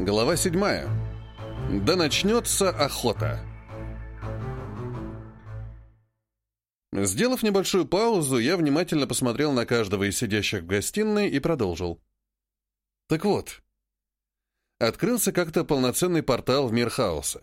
Глава 7. Да начнется охота. Сделав небольшую паузу, я внимательно посмотрел на каждого из сидящих в гостиной и продолжил. Так вот, открылся как-то полноценный портал в мир хаоса.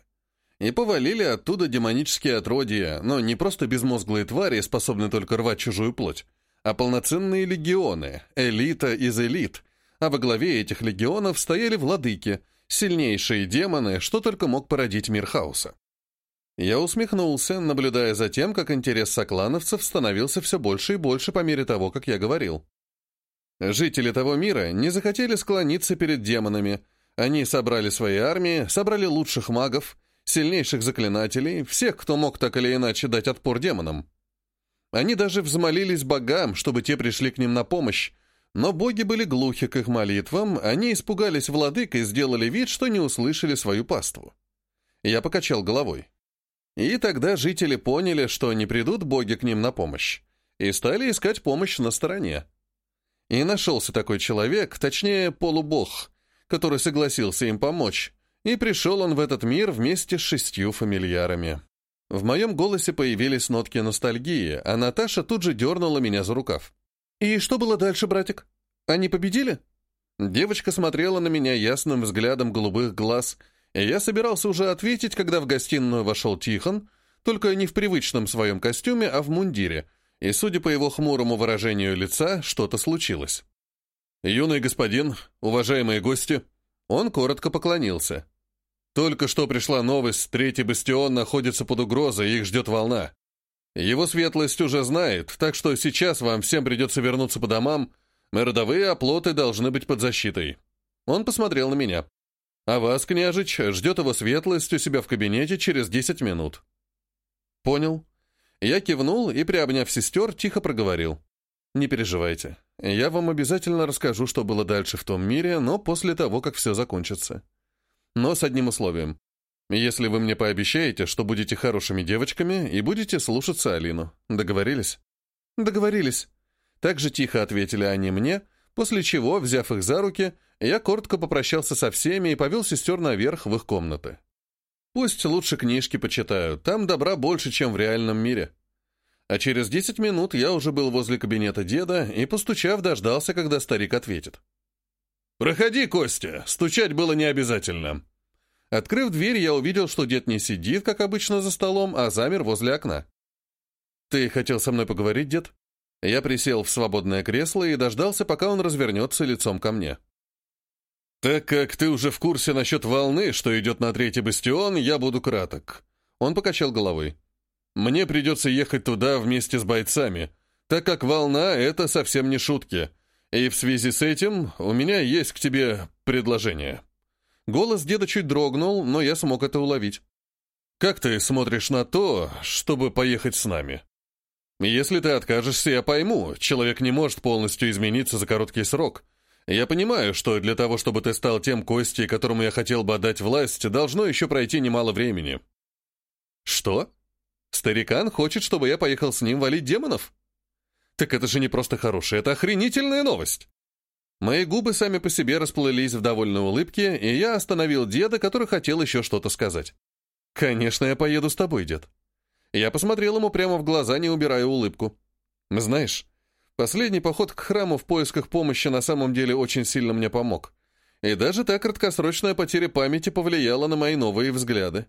И повалили оттуда демонические отродья, но не просто безмозглые твари, способные только рвать чужую плоть, а полноценные легионы, элита из элит, а во главе этих легионов стояли владыки, сильнейшие демоны, что только мог породить мир хаоса. Я усмехнулся, наблюдая за тем, как интерес соклановцев становился все больше и больше по мере того, как я говорил. Жители того мира не захотели склониться перед демонами. Они собрали свои армии, собрали лучших магов, сильнейших заклинателей, всех, кто мог так или иначе дать отпор демонам. Они даже взмолились богам, чтобы те пришли к ним на помощь, но боги были глухи к их молитвам, они испугались владык и сделали вид, что не услышали свою паству. Я покачал головой. И тогда жители поняли, что не придут боги к ним на помощь, и стали искать помощь на стороне. И нашелся такой человек, точнее, полубог, который согласился им помочь, и пришел он в этот мир вместе с шестью фамильярами. В моем голосе появились нотки ностальгии, а Наташа тут же дернула меня за рукав. «И что было дальше, братик? Они победили?» Девочка смотрела на меня ясным взглядом голубых глаз, и я собирался уже ответить, когда в гостиную вошел Тихон, только не в привычном своем костюме, а в мундире, и, судя по его хмурому выражению лица, что-то случилось. «Юный господин, уважаемые гости», он коротко поклонился. Только что пришла новость, третий бастион находится под угрозой, их ждет волна. Его светлость уже знает, так что сейчас вам всем придется вернуться по домам, мы родовые оплоты должны быть под защитой. Он посмотрел на меня. А вас, княжич, ждет его светлость у себя в кабинете через десять минут. Понял. Я кивнул и, приобняв сестер, тихо проговорил. Не переживайте. Я вам обязательно расскажу, что было дальше в том мире, но после того, как все закончится но с одним условием. Если вы мне пообещаете, что будете хорошими девочками и будете слушаться Алину. Договорились? Договорились. Так же тихо ответили они мне, после чего, взяв их за руки, я коротко попрощался со всеми и повел сестер наверх в их комнаты. Пусть лучше книжки почитают, там добра больше, чем в реальном мире. А через десять минут я уже был возле кабинета деда и, постучав, дождался, когда старик ответит. «Проходи, Костя, стучать было не обязательно». Открыв дверь, я увидел, что дед не сидит, как обычно, за столом, а замер возле окна. «Ты хотел со мной поговорить, дед?» Я присел в свободное кресло и дождался, пока он развернется лицом ко мне. «Так как ты уже в курсе насчет волны, что идет на третий бастион, я буду краток». Он покачал головой. «Мне придется ехать туда вместе с бойцами, так как волна — это совсем не шутки. И в связи с этим у меня есть к тебе предложение». Голос деда чуть дрогнул, но я смог это уловить. «Как ты смотришь на то, чтобы поехать с нами?» «Если ты откажешься, я пойму, человек не может полностью измениться за короткий срок. Я понимаю, что для того, чтобы ты стал тем Костей, которому я хотел бы отдать власть, должно еще пройти немало времени». «Что? Старикан хочет, чтобы я поехал с ним валить демонов?» Так это же не просто хорошая, это охренительная новость. Мои губы сами по себе расплылись в довольной улыбке, и я остановил деда, который хотел еще что-то сказать. «Конечно, я поеду с тобой, дед». Я посмотрел ему прямо в глаза, не убирая улыбку. «Знаешь, последний поход к храму в поисках помощи на самом деле очень сильно мне помог. И даже та краткосрочная потеря памяти повлияла на мои новые взгляды».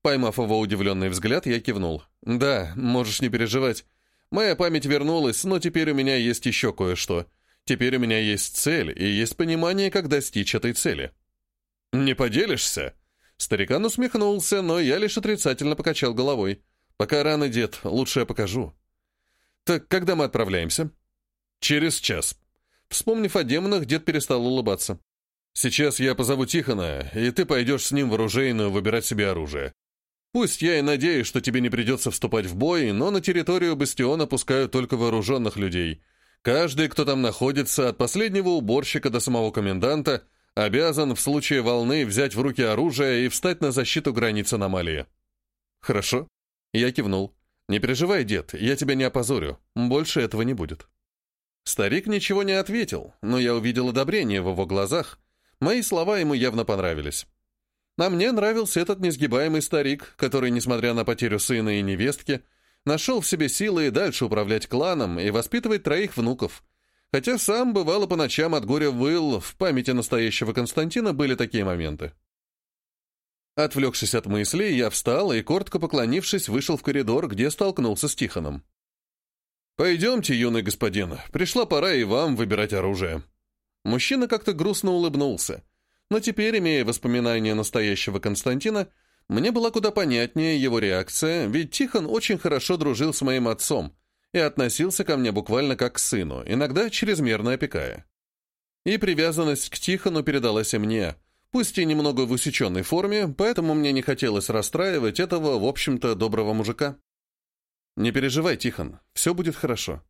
Поймав его удивленный взгляд, я кивнул. «Да, можешь не переживать. Моя память вернулась, но теперь у меня есть еще кое-что. Теперь у меня есть цель, и есть понимание, как достичь этой цели. «Не поделишься?» Старикан усмехнулся, но я лишь отрицательно покачал головой. «Пока рано, дед, лучше я покажу». «Так когда мы отправляемся?» «Через час». Вспомнив о демонах, дед перестал улыбаться. «Сейчас я позову Тихона, и ты пойдешь с ним в оружейную выбирать себе оружие. Пусть я и надеюсь, что тебе не придется вступать в бой, но на территорию бастиона пускают только вооруженных людей. Каждый, кто там находится, от последнего уборщика до самого коменданта, обязан в случае волны взять в руки оружие и встать на защиту границ аномалии. Хорошо. Я кивнул. Не переживай, дед, я тебя не опозорю. Больше этого не будет. Старик ничего не ответил, но я увидел одобрение в его глазах. Мои слова ему явно понравились. А мне нравился этот несгибаемый старик, который, несмотря на потерю сына и невестки, нашел в себе силы и дальше управлять кланом и воспитывать троих внуков. Хотя сам, бывало, по ночам от горя выл, в памяти настоящего Константина были такие моменты. Отвлекшись от мыслей, я встал и, коротко поклонившись, вышел в коридор, где столкнулся с Тихоном. «Пойдемте, юный господин, пришла пора и вам выбирать оружие». Мужчина как-то грустно улыбнулся, но теперь, имея воспоминания настоящего Константина, мне была куда понятнее его реакция, ведь Тихон очень хорошо дружил с моим отцом и относился ко мне буквально как к сыну, иногда чрезмерно опекая. И привязанность к Тихону передалась и мне, пусть и немного в усеченной форме, поэтому мне не хотелось расстраивать этого, в общем-то, доброго мужика. «Не переживай, Тихон, все будет хорошо».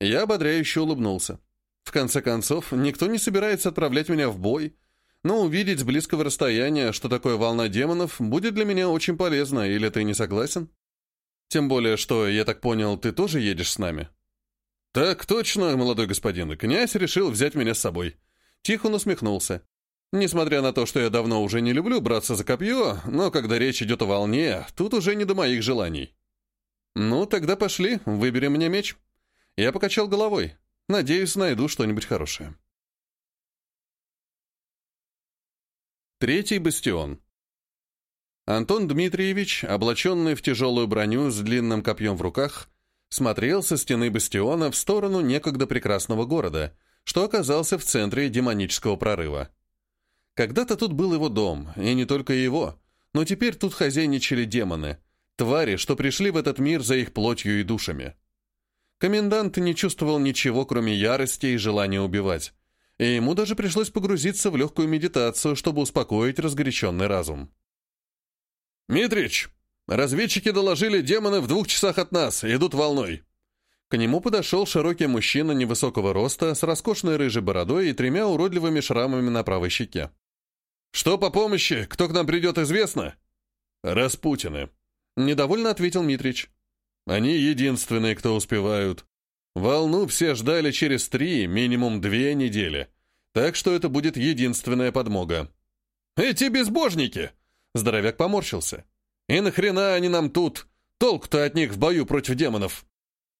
Я ободряюще улыбнулся. В конце концов, никто не собирается отправлять меня в бой, но увидеть с близкого расстояния, что такое волна демонов, будет для меня очень полезно, или ты не согласен? Тем более, что, я так понял, ты тоже едешь с нами? Так точно, молодой господин, князь решил взять меня с собой. Тихон усмехнулся. Несмотря на то, что я давно уже не люблю браться за копье, но когда речь идет о волне, тут уже не до моих желаний. Ну, тогда пошли, выберем мне меч. Я покачал головой. Надеюсь, найду что-нибудь хорошее. Третий бастион. Антон Дмитриевич, облаченный в тяжелую броню с длинным копьем в руках, смотрел со стены бастиона в сторону некогда прекрасного города, что оказался в центре демонического прорыва. Когда-то тут был его дом, и не только его, но теперь тут хозяйничали демоны, твари, что пришли в этот мир за их плотью и душами. Комендант не чувствовал ничего, кроме ярости и желания убивать и ему даже пришлось погрузиться в легкую медитацию, чтобы успокоить разгоряченный разум. «Митрич, разведчики доложили, демоны в двух часах от нас, идут волной». К нему подошел широкий мужчина невысокого роста, с роскошной рыжей бородой и тремя уродливыми шрамами на правой щеке. «Что по помощи? Кто к нам придет, известно?» «Распутины», — недовольно ответил Митрич. «Они единственные, кто успевают. Волну все ждали через три, минимум две недели. Так что это будет единственная подмога. «Эти безбожники!» Здоровяк поморщился. «И нахрена они нам тут? Толк-то от них в бою против демонов.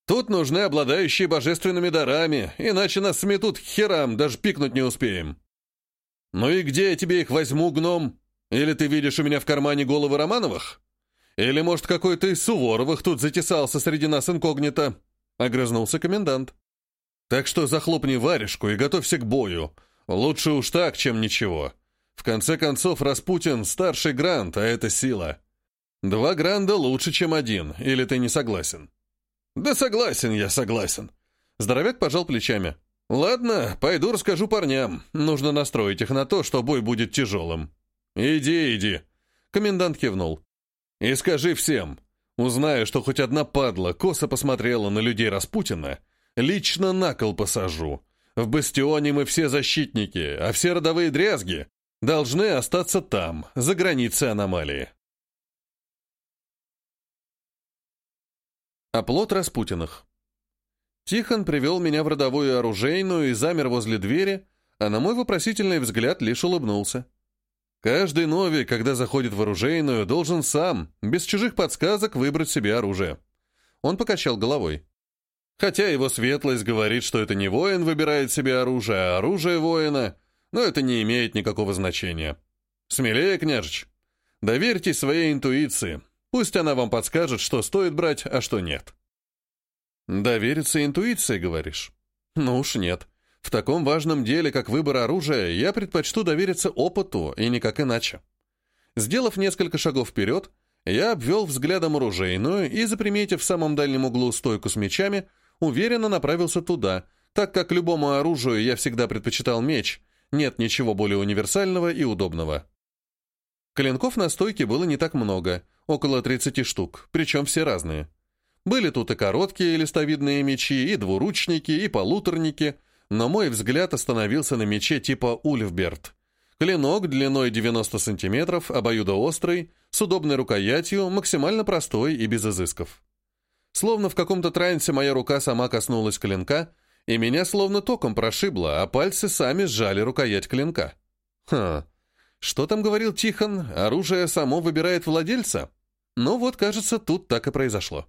Тут нужны обладающие божественными дарами, иначе нас сметут к херам, даже пикнуть не успеем». «Ну и где я тебе их возьму, гном? Или ты видишь у меня в кармане головы Романовых? Или, может, какой-то из Суворовых тут затесался среди нас инкогнито?» — огрызнулся комендант. «Так что захлопни варежку и готовься к бою. Лучше уж так, чем ничего. В конце концов, Распутин — старший грант, а это сила. Два гранда лучше, чем один, или ты не согласен?» «Да согласен я, согласен». Здоровяк пожал плечами. «Ладно, пойду расскажу парням. Нужно настроить их на то, что бой будет тяжелым». «Иди, иди», — комендант кивнул. «И скажи всем, Узнаю, что хоть одна падла косо посмотрела на людей Распутина, лично на кол посажу. В бастионе мы все защитники, а все родовые дрязги должны остаться там, за границей аномалии. Оплот Распутиных. Тихон привел меня в родовую оружейную и замер возле двери, а на мой вопросительный взгляд лишь улыбнулся. Каждый новик, когда заходит в оружейную, должен сам, без чужих подсказок, выбрать себе оружие. Он покачал головой. Хотя его светлость говорит, что это не воин выбирает себе оружие, а оружие воина, но это не имеет никакого значения. Смелее, княжич. Доверьтесь своей интуиции. Пусть она вам подскажет, что стоит брать, а что нет. Довериться интуиции, говоришь? Ну уж нет. В таком важном деле, как выбор оружия, я предпочту довериться опыту, и никак иначе. Сделав несколько шагов вперед, я обвел взглядом оружейную и, заприметив в самом дальнем углу стойку с мечами, уверенно направился туда, так как любому оружию я всегда предпочитал меч, нет ничего более универсального и удобного. Клинков на стойке было не так много, около 30 штук, причем все разные. Были тут и короткие листовидные мечи, и двуручники, и полуторники — но мой взгляд остановился на мече типа Ульфберт. Клинок длиной 90 сантиметров, обоюдоострый, с удобной рукоятью, максимально простой и без изысков. Словно в каком-то трансе моя рука сама коснулась клинка, и меня словно током прошибло, а пальцы сами сжали рукоять клинка. Хм, что там говорил Тихон? Оружие само выбирает владельца? Ну вот, кажется, тут так и произошло.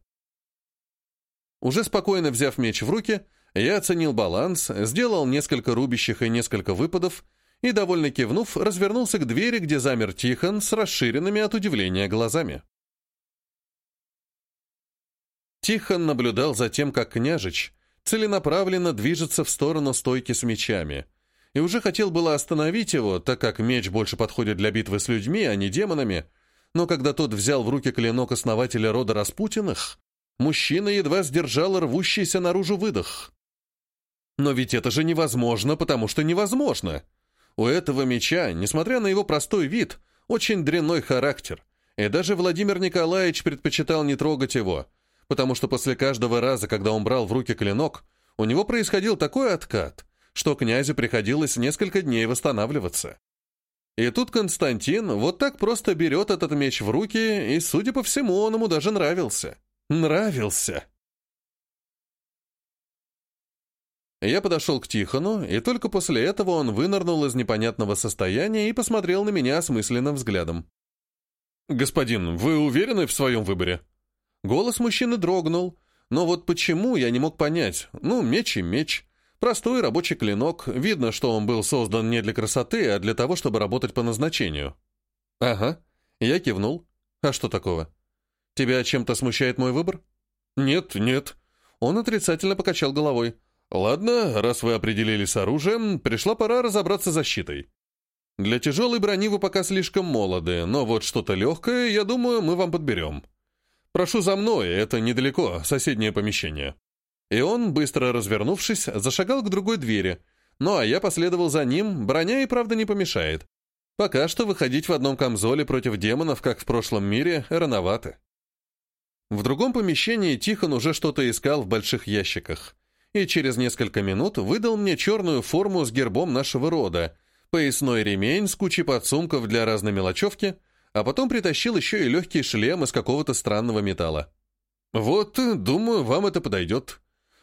Уже спокойно взяв меч в руки, я оценил баланс, сделал несколько рубящих и несколько выпадов, и, довольно кивнув, развернулся к двери, где замер Тихон с расширенными от удивления глазами. Тихон наблюдал за тем, как княжич целенаправленно движется в сторону стойки с мечами, и уже хотел было остановить его, так как меч больше подходит для битвы с людьми, а не демонами, но когда тот взял в руки клинок основателя рода Распутиных, мужчина едва сдержал рвущийся наружу выдох. Но ведь это же невозможно, потому что невозможно. У этого меча, несмотря на его простой вид, очень дрянной характер, и даже Владимир Николаевич предпочитал не трогать его, потому что после каждого раза, когда он брал в руки клинок, у него происходил такой откат, что князю приходилось несколько дней восстанавливаться. И тут Константин вот так просто берет этот меч в руки, и, судя по всему, он ему даже нравился. Нравился. Я подошел к Тихону, и только после этого он вынырнул из непонятного состояния и посмотрел на меня осмысленным взглядом. «Господин, вы уверены в своем выборе?» Голос мужчины дрогнул, но вот почему, я не мог понять. Ну, меч и меч. Простой рабочий клинок. Видно, что он был создан не для красоты, а для того, чтобы работать по назначению. «Ага». Я кивнул. «А что такого? Тебя чем-то смущает мой выбор?» «Нет, нет». Он отрицательно покачал головой. Ладно, раз вы определились с оружием, пришла пора разобраться с защитой. Для тяжелой брони вы пока слишком молоды, но вот что-то легкое, я думаю, мы вам подберем. Прошу за мной, это недалеко, соседнее помещение. И он, быстро развернувшись, зашагал к другой двери. Ну а я последовал за ним, броня и правда не помешает. Пока что выходить в одном камзоле против демонов, как в прошлом мире, рановато. В другом помещении Тихон уже что-то искал в больших ящиках и через несколько минут выдал мне черную форму с гербом нашего рода, поясной ремень с кучей подсумков для разной мелочевки, а потом притащил еще и легкий шлем из какого-то странного металла. «Вот, думаю, вам это подойдет».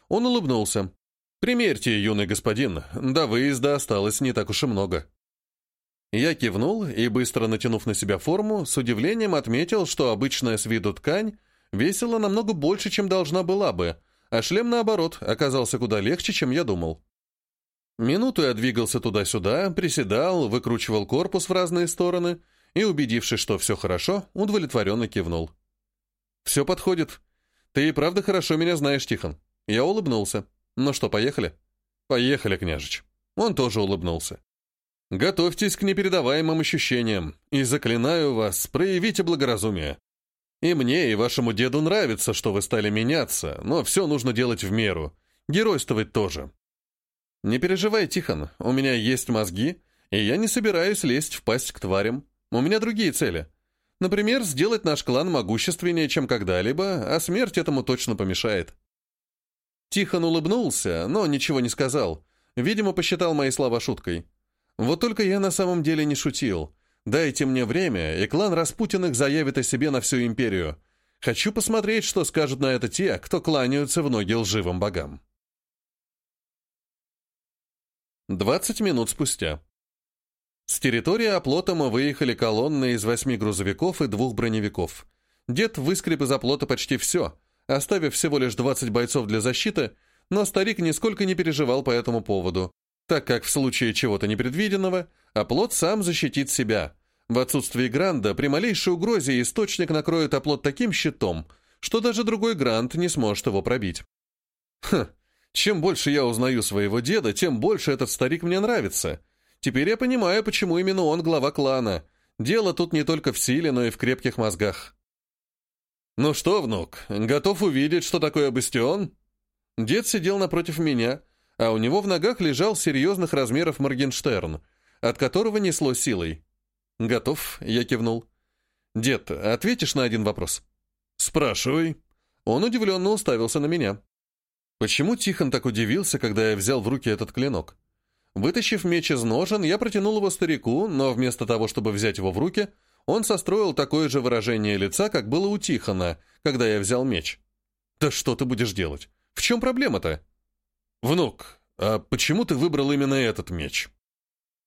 Он улыбнулся. «Примерьте, юный господин, до выезда осталось не так уж и много». Я кивнул и, быстро натянув на себя форму, с удивлением отметил, что обычная с виду ткань весила намного больше, чем должна была бы, а шлем, наоборот, оказался куда легче, чем я думал. Минуту я двигался туда-сюда, приседал, выкручивал корпус в разные стороны и, убедившись, что все хорошо, удовлетворенно кивнул. «Все подходит. Ты и правда хорошо меня знаешь, Тихон». Я улыбнулся. «Ну что, поехали?» «Поехали, княжич». Он тоже улыбнулся. «Готовьтесь к непередаваемым ощущениям, и заклинаю вас, проявите благоразумие. И мне, и вашему деду нравится, что вы стали меняться, но все нужно делать в меру. Геройствовать тоже. Не переживай, Тихон, у меня есть мозги, и я не собираюсь лезть в пасть к тварям. У меня другие цели. Например, сделать наш клан могущественнее, чем когда-либо, а смерть этому точно помешает. Тихон улыбнулся, но ничего не сказал. Видимо, посчитал мои слова шуткой. Вот только я на самом деле не шутил. Дайте мне время, и клан Распутиных заявит о себе на всю империю. Хочу посмотреть, что скажут на это те, кто кланяются в ноги лживым богам. 20 минут спустя. С территории оплота мы выехали колонны из восьми грузовиков и двух броневиков. Дед выскреб из оплота почти все, оставив всего лишь 20 бойцов для защиты, но старик нисколько не переживал по этому поводу, так как в случае чего-то непредвиденного оплот сам защитит себя, в отсутствие Гранда, при малейшей угрозе источник накроет оплот таким щитом, что даже другой Гранд не сможет его пробить. Хм, чем больше я узнаю своего деда, тем больше этот старик мне нравится. Теперь я понимаю, почему именно он глава клана. Дело тут не только в силе, но и в крепких мозгах. «Ну что, внук, готов увидеть, что такое бастион?» Дед сидел напротив меня, а у него в ногах лежал серьезных размеров Моргенштерн, от которого несло силой. «Готов», — я кивнул. «Дед, ответишь на один вопрос?» «Спрашивай». Он удивленно уставился на меня. Почему Тихон так удивился, когда я взял в руки этот клинок? Вытащив меч из ножен, я протянул его старику, но вместо того, чтобы взять его в руки, он состроил такое же выражение лица, как было у Тихона, когда я взял меч. «Да что ты будешь делать? В чем проблема-то?» «Внук, а почему ты выбрал именно этот меч?»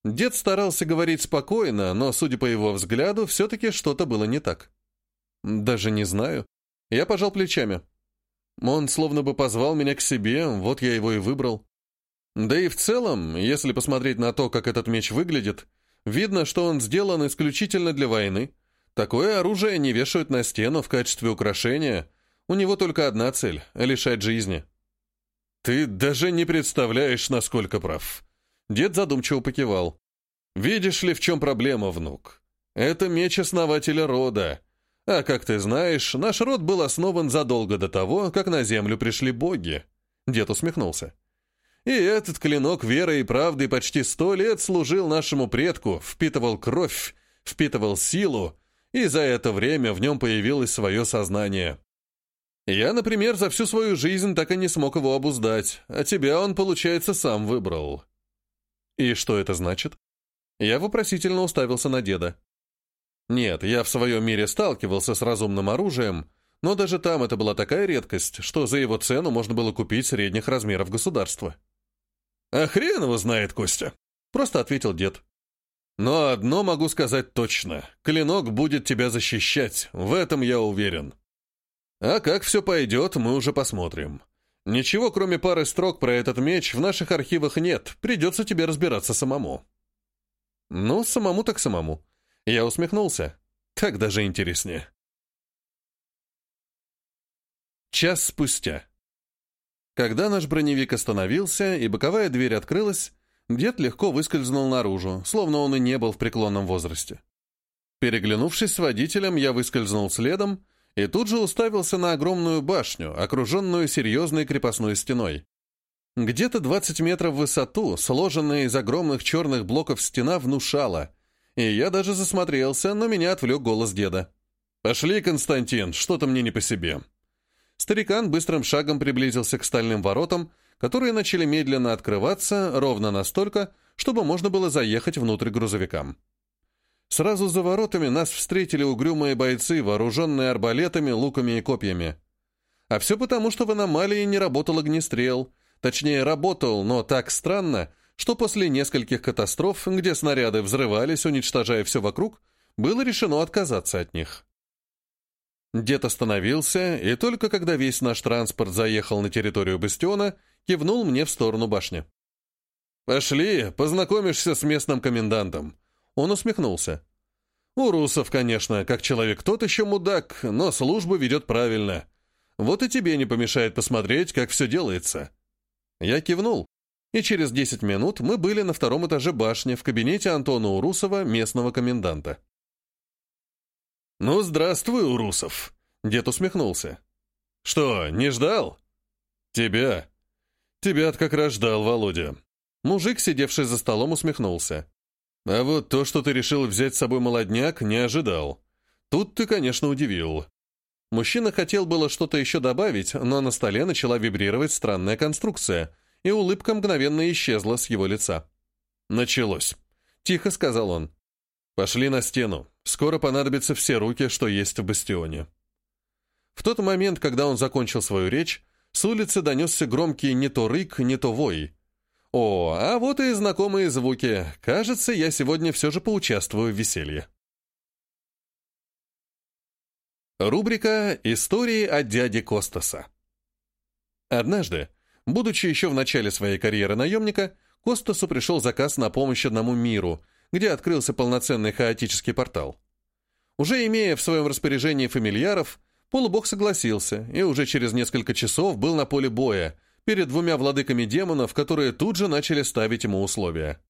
Дед старался говорить спокойно, но, судя по его взгляду, все-таки что-то было не так. Даже не знаю. Я пожал плечами. Он словно бы позвал меня к себе, вот я его и выбрал. Да и в целом, если посмотреть на то, как этот меч выглядит, видно, что он сделан исключительно для войны. Такое оружие не вешают на стену в качестве украшения. У него только одна цель — лишать жизни. «Ты даже не представляешь, насколько прав». Дед задумчиво покивал. «Видишь ли, в чем проблема, внук? Это меч основателя рода. А как ты знаешь, наш род был основан задолго до того, как на землю пришли боги». Дед усмехнулся. «И этот клинок верой и правдой почти сто лет служил нашему предку, впитывал кровь, впитывал силу, и за это время в нем появилось свое сознание. Я, например, за всю свою жизнь так и не смог его обуздать, а тебя он, получается, сам выбрал. И что это значит? Я вопросительно уставился на деда. Нет, я в своем мире сталкивался с разумным оружием, но даже там это была такая редкость, что за его цену можно было купить средних размеров государства. «А хрен его знает, Костя!» — просто ответил дед. «Но одно могу сказать точно. Клинок будет тебя защищать, в этом я уверен. А как все пойдет, мы уже посмотрим. Ничего, кроме пары строк про этот меч, в наших архивах нет, придется тебе разбираться самому». «Ну, самому так самому». Я усмехнулся. Так даже интереснее. Час спустя. Когда наш броневик остановился и боковая дверь открылась, дед легко выскользнул наружу, словно он и не был в преклонном возрасте. Переглянувшись с водителем, я выскользнул следом и тут же уставился на огромную башню, окруженную серьезной крепостной стеной. Где-то 20 метров в высоту, сложенная из огромных черных блоков стена, внушала, и я даже засмотрелся, но меня отвлек голос деда. «Пошли, Константин, что-то мне не по себе». Старикан быстрым шагом приблизился к стальным воротам, которые начали медленно открываться ровно настолько, чтобы можно было заехать внутрь грузовикам. Сразу за воротами нас встретили угрюмые бойцы, вооруженные арбалетами, луками и копьями. А все потому, что в аномалии не работал огнестрел. Точнее, работал, но так странно, что после нескольких катастроф, где снаряды взрывались, уничтожая все вокруг, было решено отказаться от них. Дед остановился, и только когда весь наш транспорт заехал на территорию бастиона, кивнул мне в сторону башни. «Пошли, познакомишься с местным комендантом. Он усмехнулся. «У русов, конечно, как человек тот еще мудак, но службу ведет правильно. Вот и тебе не помешает посмотреть, как все делается». Я кивнул, и через 10 минут мы были на втором этаже башни в кабинете Антона Урусова, местного коменданта. «Ну, здравствуй, Урусов!» — дед усмехнулся. «Что, не ждал?» «Тебя. Тебя-то как раз ждал, Володя». Мужик, сидевший за столом, усмехнулся. А вот то, что ты решил взять с собой молодняк, не ожидал. Тут ты, конечно, удивил. Мужчина хотел было что-то еще добавить, но на столе начала вибрировать странная конструкция, и улыбка мгновенно исчезла с его лица. «Началось», — тихо сказал он. «Пошли на стену. Скоро понадобятся все руки, что есть в бастионе». В тот момент, когда он закончил свою речь, с улицы донесся громкий не то рык, не то вой. О, а вот и знакомые звуки. Кажется, я сегодня все же поучаствую в веселье. Рубрика «Истории от дяди Костаса». Однажды, будучи еще в начале своей карьеры наемника, Костасу пришел заказ на помощь одному миру, где открылся полноценный хаотический портал. Уже имея в своем распоряжении фамильяров, полубог согласился и уже через несколько часов был на поле боя, перед двумя владыками демонов, которые тут же начали ставить ему условия.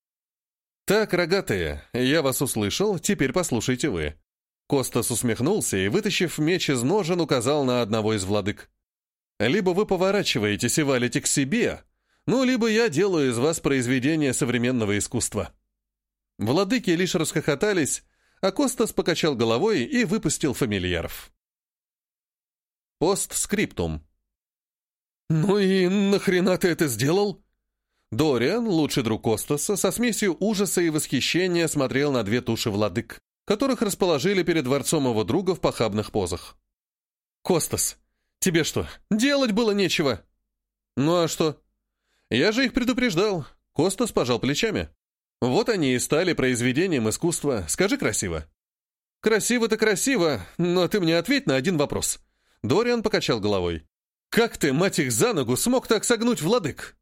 «Так, рогатые, я вас услышал, теперь послушайте вы». Костас усмехнулся и, вытащив меч из ножен, указал на одного из владык. «Либо вы поворачиваетесь и валите к себе, ну, либо я делаю из вас произведение современного искусства». Владыки лишь расхохотались, а Костас покачал головой и выпустил фамильяров. Постскриптум. «Ну и нахрена ты это сделал?» Дориан, лучший друг Костаса, со смесью ужаса и восхищения смотрел на две туши владык, которых расположили перед дворцом его друга в похабных позах. «Костас, тебе что, делать было нечего?» «Ну а что?» «Я же их предупреждал», — Костас пожал плечами. Вот они и стали произведением искусства. Скажи красиво. Красиво-то красиво, но ты мне ответь на один вопрос. Дориан покачал головой. Как ты, мать их, за ногу смог так согнуть владык?